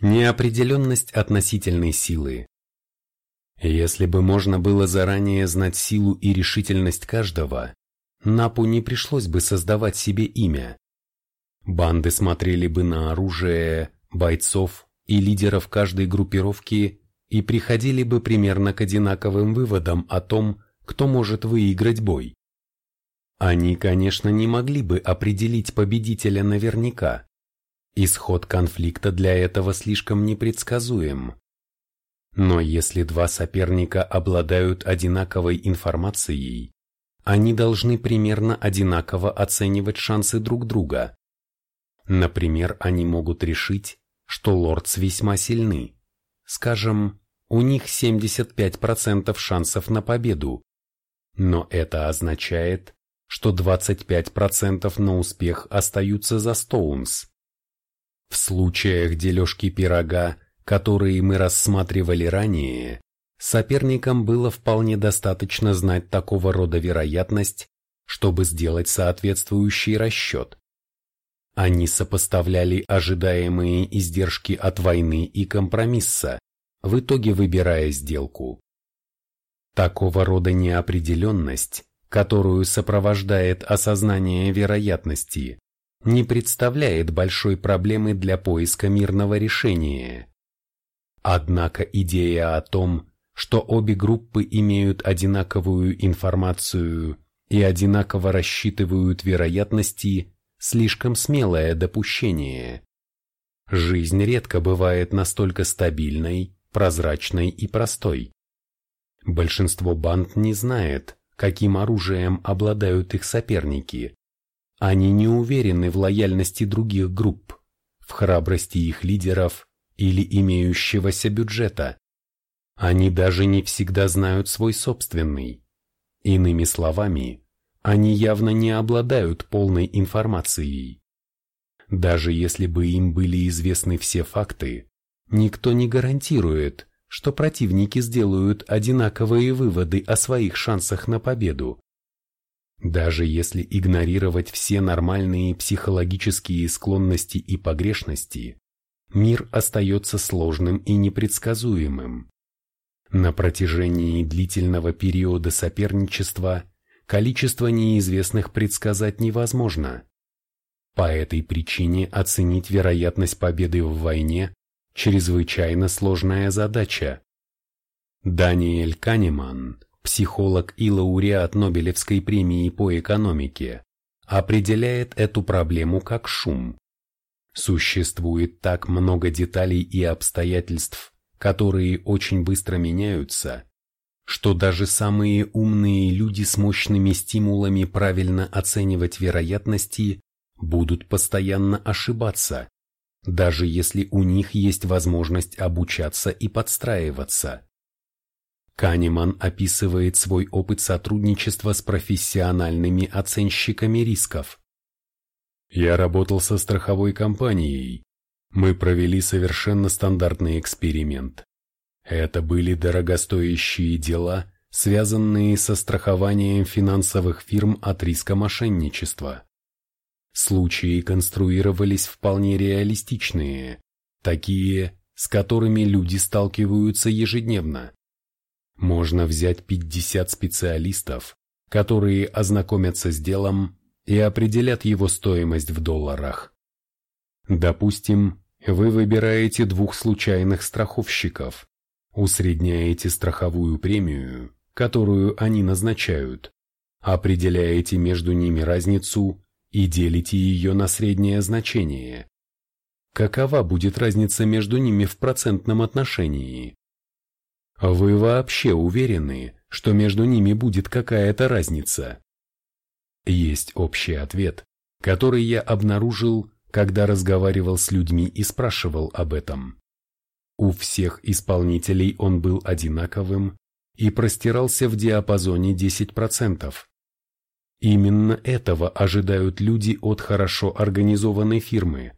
Неопределенность относительной силы. Если бы можно было заранее знать силу и решительность каждого, Напу не пришлось бы создавать себе имя. Банды смотрели бы на оружие, бойцов и лидеров каждой группировки и приходили бы примерно к одинаковым выводам о том, кто может выиграть бой. Они, конечно, не могли бы определить победителя наверняка, Исход конфликта для этого слишком непредсказуем. Но если два соперника обладают одинаковой информацией, они должны примерно одинаково оценивать шансы друг друга. Например, они могут решить, что лордс весьма сильны. Скажем, у них 75% шансов на победу. Но это означает, что 25% на успех остаются за Стоунс. В случаях дележки пирога, которые мы рассматривали ранее, соперникам было вполне достаточно знать такого рода вероятность, чтобы сделать соответствующий расчет. Они сопоставляли ожидаемые издержки от войны и компромисса, в итоге выбирая сделку. Такого рода неопределенность, которую сопровождает осознание вероятности, не представляет большой проблемы для поиска мирного решения. Однако идея о том, что обе группы имеют одинаковую информацию и одинаково рассчитывают вероятности, слишком смелое допущение. Жизнь редко бывает настолько стабильной, прозрачной и простой. Большинство банд не знает, каким оружием обладают их соперники, они не уверены в лояльности других групп, в храбрости их лидеров или имеющегося бюджета. Они даже не всегда знают свой собственный. Иными словами, они явно не обладают полной информацией. Даже если бы им были известны все факты, никто не гарантирует, что противники сделают одинаковые выводы о своих шансах на победу. Даже если игнорировать все нормальные психологические склонности и погрешности, мир остается сложным и непредсказуемым. На протяжении длительного периода соперничества количество неизвестных предсказать невозможно. По этой причине оценить вероятность победы в войне – чрезвычайно сложная задача. Даниэль Канеман психолог и лауреат Нобелевской премии по экономике, определяет эту проблему как шум. Существует так много деталей и обстоятельств, которые очень быстро меняются, что даже самые умные люди с мощными стимулами правильно оценивать вероятности будут постоянно ошибаться, даже если у них есть возможность обучаться и подстраиваться. Канеман описывает свой опыт сотрудничества с профессиональными оценщиками рисков. Я работал со страховой компанией. Мы провели совершенно стандартный эксперимент. Это были дорогостоящие дела, связанные со страхованием финансовых фирм от риска мошенничества. Случаи конструировались вполне реалистичные, такие, с которыми люди сталкиваются ежедневно. Можно взять 50 специалистов, которые ознакомятся с делом и определят его стоимость в долларах. Допустим, вы выбираете двух случайных страховщиков, усредняете страховую премию, которую они назначают, определяете между ними разницу и делите ее на среднее значение. Какова будет разница между ними в процентном отношении? Вы вообще уверены, что между ними будет какая-то разница? Есть общий ответ, который я обнаружил, когда разговаривал с людьми и спрашивал об этом. У всех исполнителей он был одинаковым и простирался в диапазоне 10%. Именно этого ожидают люди от хорошо организованной фирмы.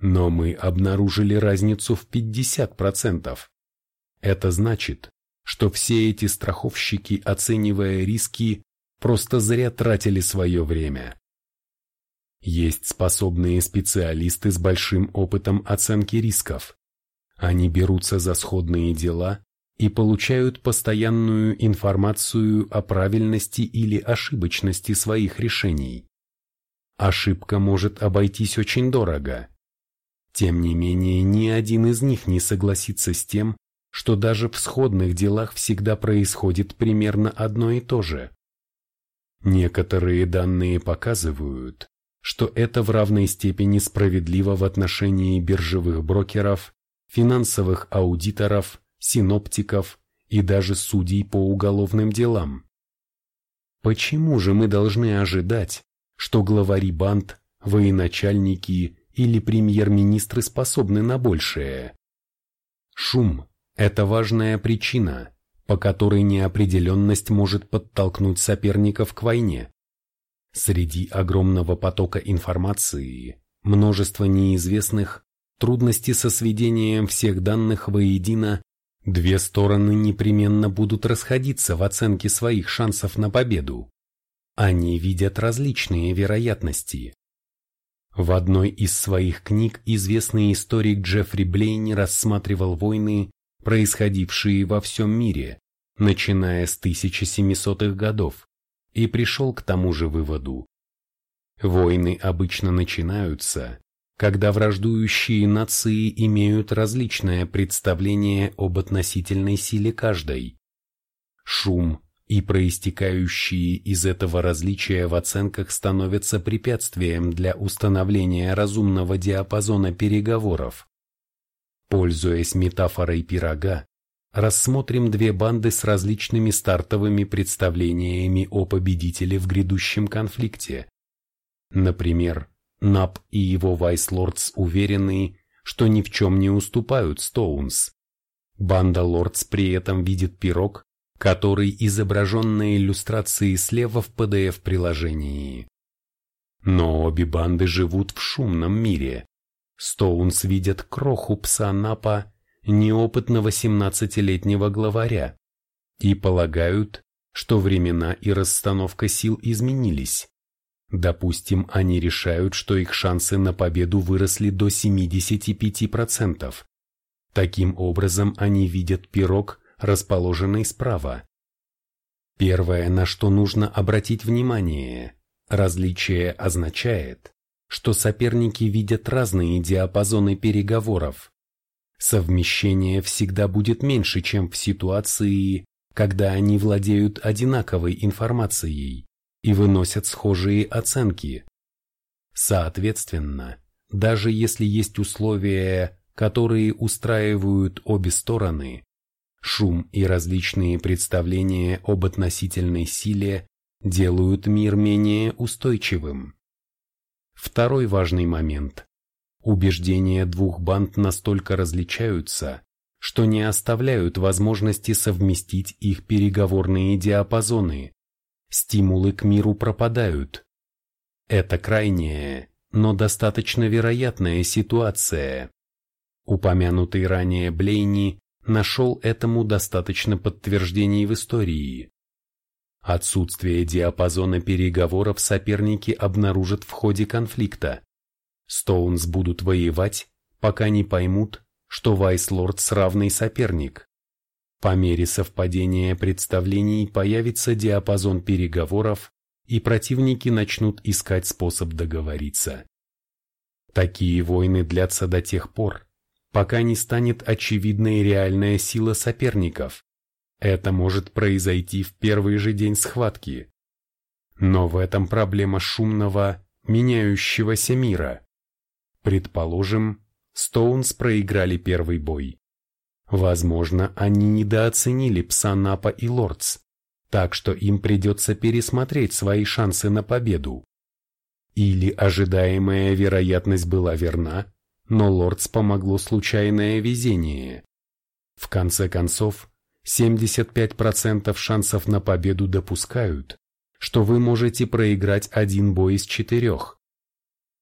Но мы обнаружили разницу в 50%. Это значит, что все эти страховщики, оценивая риски, просто зря тратили свое время. Есть способные специалисты с большим опытом оценки рисков, Они берутся за сходные дела и получают постоянную информацию о правильности или ошибочности своих решений. Ошибка может обойтись очень дорого. Тем не менее, ни один из них не согласится с тем, что даже в сходных делах всегда происходит примерно одно и то же. Некоторые данные показывают, что это в равной степени справедливо в отношении биржевых брокеров, финансовых аудиторов, синоптиков и даже судей по уголовным делам. Почему же мы должны ожидать, что главари банд, военачальники или премьер-министры способны на большее? Шум – это важная причина, по которой неопределенность может подтолкнуть соперников к войне. Среди огромного потока информации, множества неизвестных, трудности со сведением всех данных воедино, две стороны непременно будут расходиться в оценке своих шансов на победу. Они видят различные вероятности. В одной из своих книг известный историк Джеффри Блейни рассматривал войны, происходившие во всем мире, начиная с 1700-х годов, и пришел к тому же выводу. Войны обычно начинаются, когда враждующие нации имеют различное представление об относительной силе каждой. Шум и проистекающие из этого различия в оценках становятся препятствием для установления разумного диапазона переговоров. Пользуясь метафорой пирога, рассмотрим две банды с различными стартовыми представлениями о победителе в грядущем конфликте. Например, Нап и его Вайслордс уверены, что ни в чем не уступают Стоунс. Банда Лордс при этом видит пирог, который изображен на иллюстрации слева в PDF-приложении. Но обе банды живут в шумном мире. Стоунс видят кроху пса Напа неопытного 17-летнего главаря и полагают, что времена и расстановка сил изменились. Допустим, они решают, что их шансы на победу выросли до 75%. Таким образом, они видят пирог, расположенный справа. Первое, на что нужно обратить внимание, различие означает, что соперники видят разные диапазоны переговоров. Совмещение всегда будет меньше, чем в ситуации, когда они владеют одинаковой информацией и выносят схожие оценки. Соответственно, даже если есть условия, которые устраивают обе стороны, шум и различные представления об относительной силе делают мир менее устойчивым. Второй важный момент Убеждения двух банд настолько различаются, что не оставляют возможности совместить их переговорные диапазоны. Стимулы к миру пропадают. Это крайняя, но достаточно вероятная ситуация. Упомянутый ранее Блейни нашел этому достаточно подтверждений в истории. Отсутствие диапазона переговоров соперники обнаружат в ходе конфликта. Стоунс будут воевать, пока не поймут, что Вайслорд равный соперник. По мере совпадения представлений появится диапазон переговоров, и противники начнут искать способ договориться. Такие войны длятся до тех пор, пока не станет очевидной реальная сила соперников. Это может произойти в первый же день схватки. Но в этом проблема шумного, меняющегося мира. Предположим, Стоунс проиграли первый бой. Возможно, они недооценили пса Напа и Лордс, так что им придется пересмотреть свои шансы на победу. Или ожидаемая вероятность была верна, но Лордс помогло случайное везение. В конце концов, 75% шансов на победу допускают, что вы можете проиграть один бой из четырех.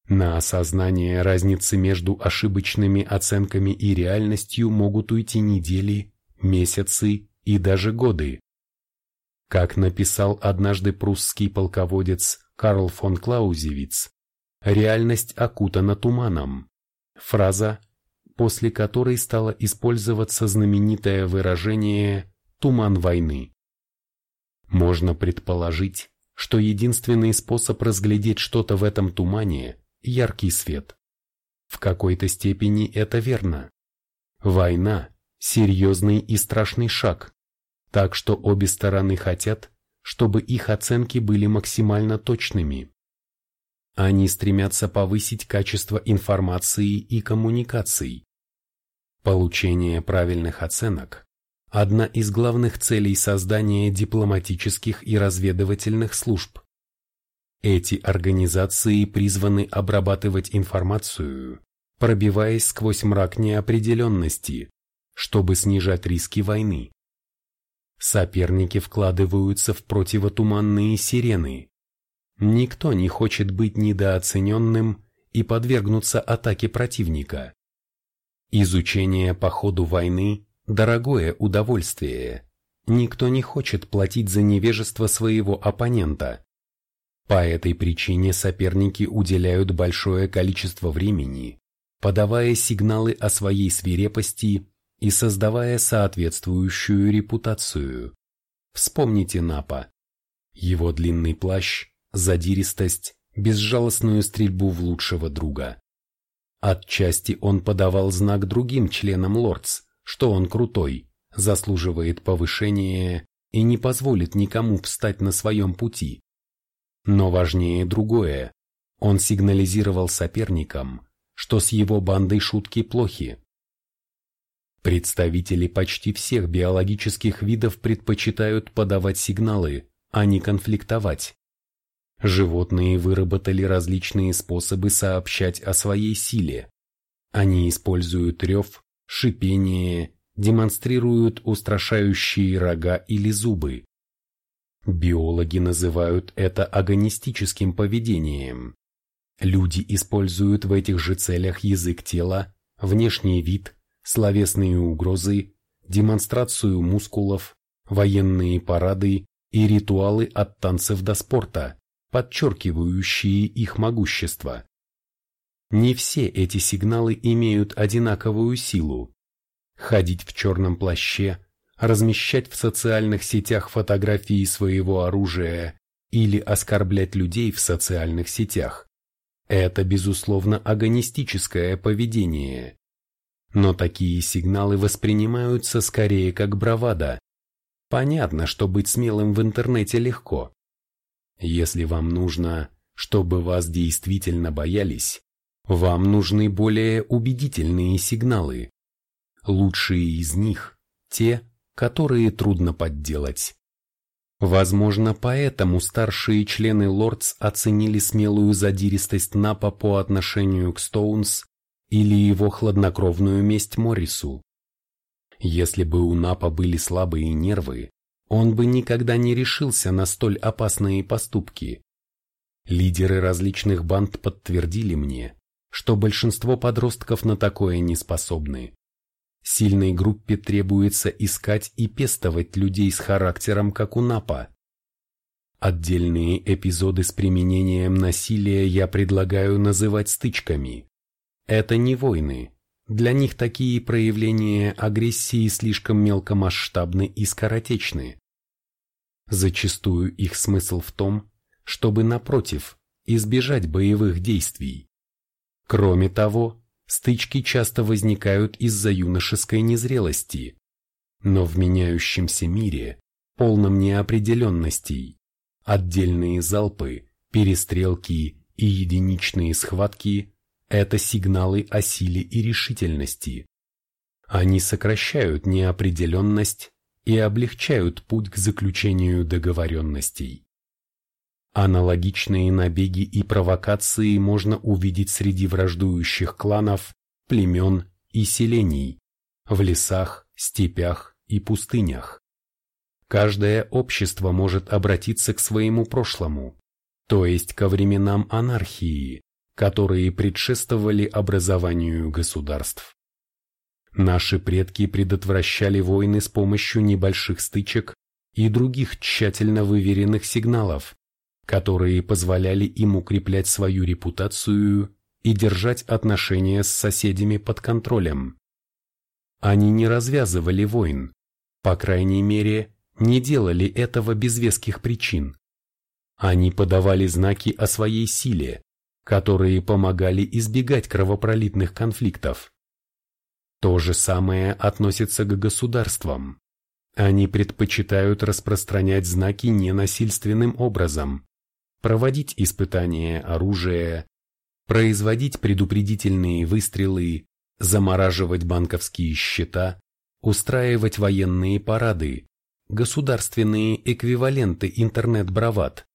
На осознание разницы между ошибочными оценками и реальностью могут уйти недели, месяцы и даже годы. Как написал однажды прусский полководец Карл фон Клаузевиц, реальность окутана туманом. Фраза после которой стало использоваться знаменитое выражение «туман войны». Можно предположить, что единственный способ разглядеть что-то в этом тумане – яркий свет. В какой-то степени это верно. Война – серьезный и страшный шаг, так что обе стороны хотят, чтобы их оценки были максимально точными. Они стремятся повысить качество информации и коммуникаций. Получение правильных оценок – одна из главных целей создания дипломатических и разведывательных служб. Эти организации призваны обрабатывать информацию, пробиваясь сквозь мрак неопределенности, чтобы снижать риски войны. Соперники вкладываются в противотуманные сирены, Никто не хочет быть недооцененным и подвергнуться атаке противника. Изучение по ходу войны – дорогое удовольствие. Никто не хочет платить за невежество своего оппонента. По этой причине соперники уделяют большое количество времени, подавая сигналы о своей свирепости и создавая соответствующую репутацию. Вспомните Напа. Его длинный плащ задиристость, безжалостную стрельбу в лучшего друга. Отчасти он подавал знак другим членам Лордс, что он крутой, заслуживает повышения и не позволит никому встать на своем пути. Но важнее другое. Он сигнализировал соперникам, что с его бандой шутки плохи. Представители почти всех биологических видов предпочитают подавать сигналы, а не конфликтовать. Животные выработали различные способы сообщать о своей силе. Они используют рев, шипение, демонстрируют устрашающие рога или зубы. Биологи называют это агонистическим поведением. Люди используют в этих же целях язык тела, внешний вид, словесные угрозы, демонстрацию мускулов, военные парады и ритуалы от танцев до спорта подчеркивающие их могущество. Не все эти сигналы имеют одинаковую силу. Ходить в черном плаще, размещать в социальных сетях фотографии своего оружия или оскорблять людей в социальных сетях – это, безусловно, агонистическое поведение. Но такие сигналы воспринимаются скорее как бравада. Понятно, что быть смелым в интернете легко. Если вам нужно, чтобы вас действительно боялись, вам нужны более убедительные сигналы. Лучшие из них – те, которые трудно подделать. Возможно, поэтому старшие члены Лордс оценили смелую задиристость Напа по отношению к Стоунс или его хладнокровную месть Моррису. Если бы у Напа были слабые нервы, он бы никогда не решился на столь опасные поступки. Лидеры различных банд подтвердили мне, что большинство подростков на такое не способны. Сильной группе требуется искать и пестовать людей с характером, как у Напа. Отдельные эпизоды с применением насилия я предлагаю называть стычками. Это не войны. Для них такие проявления агрессии слишком мелкомасштабны и скоротечны. Зачастую их смысл в том, чтобы, напротив, избежать боевых действий. Кроме того, стычки часто возникают из-за юношеской незрелости. Но в меняющемся мире, полном неопределенностей, отдельные залпы, перестрелки и единичные схватки – это сигналы о силе и решительности. Они сокращают неопределенность и облегчают путь к заключению договоренностей. Аналогичные набеги и провокации можно увидеть среди враждующих кланов, племен и селений, в лесах, степях и пустынях. Каждое общество может обратиться к своему прошлому, то есть ко временам анархии, которые предшествовали образованию государств. Наши предки предотвращали войны с помощью небольших стычек и других тщательно выверенных сигналов, которые позволяли им укреплять свою репутацию и держать отношения с соседями под контролем. Они не развязывали войн, по крайней мере, не делали этого без веских причин. Они подавали знаки о своей силе, которые помогали избегать кровопролитных конфликтов. То же самое относится к государствам. Они предпочитают распространять знаки ненасильственным образом, проводить испытания оружия, производить предупредительные выстрелы, замораживать банковские счета, устраивать военные парады, государственные эквиваленты интернет-бравад.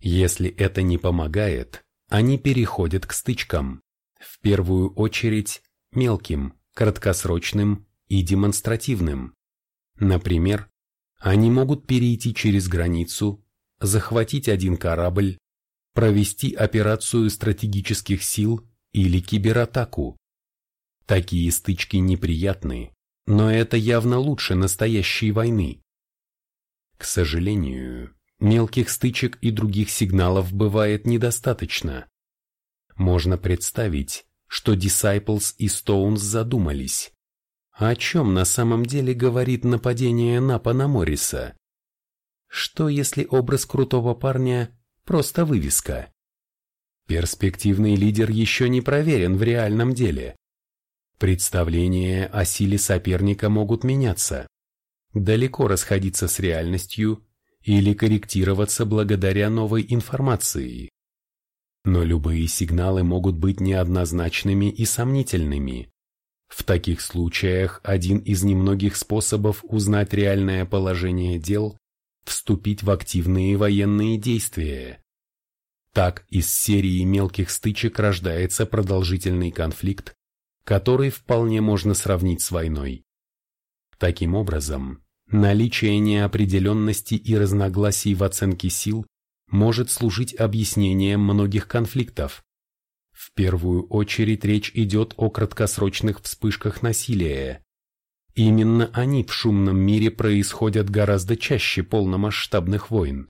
Если это не помогает, они переходят к стычкам, в первую очередь мелким, краткосрочным и демонстративным. Например, они могут перейти через границу, захватить один корабль, провести операцию стратегических сил или кибератаку. Такие стычки неприятны, но это явно лучше настоящей войны. К сожалению, мелких стычек и других сигналов бывает недостаточно. Можно представить, что Disciples и Stones задумались. О чем на самом деле говорит нападение Напа на Морриса? Что если образ крутого парня – просто вывеска? Перспективный лидер еще не проверен в реальном деле. Представления о силе соперника могут меняться, далеко расходиться с реальностью или корректироваться благодаря новой информации. Но любые сигналы могут быть неоднозначными и сомнительными. В таких случаях один из немногих способов узнать реальное положение дел – вступить в активные военные действия. Так из серии мелких стычек рождается продолжительный конфликт, который вполне можно сравнить с войной. Таким образом, Наличие неопределенности и разногласий в оценке сил может служить объяснением многих конфликтов. В первую очередь речь идет о краткосрочных вспышках насилия. Именно они в шумном мире происходят гораздо чаще полномасштабных войн.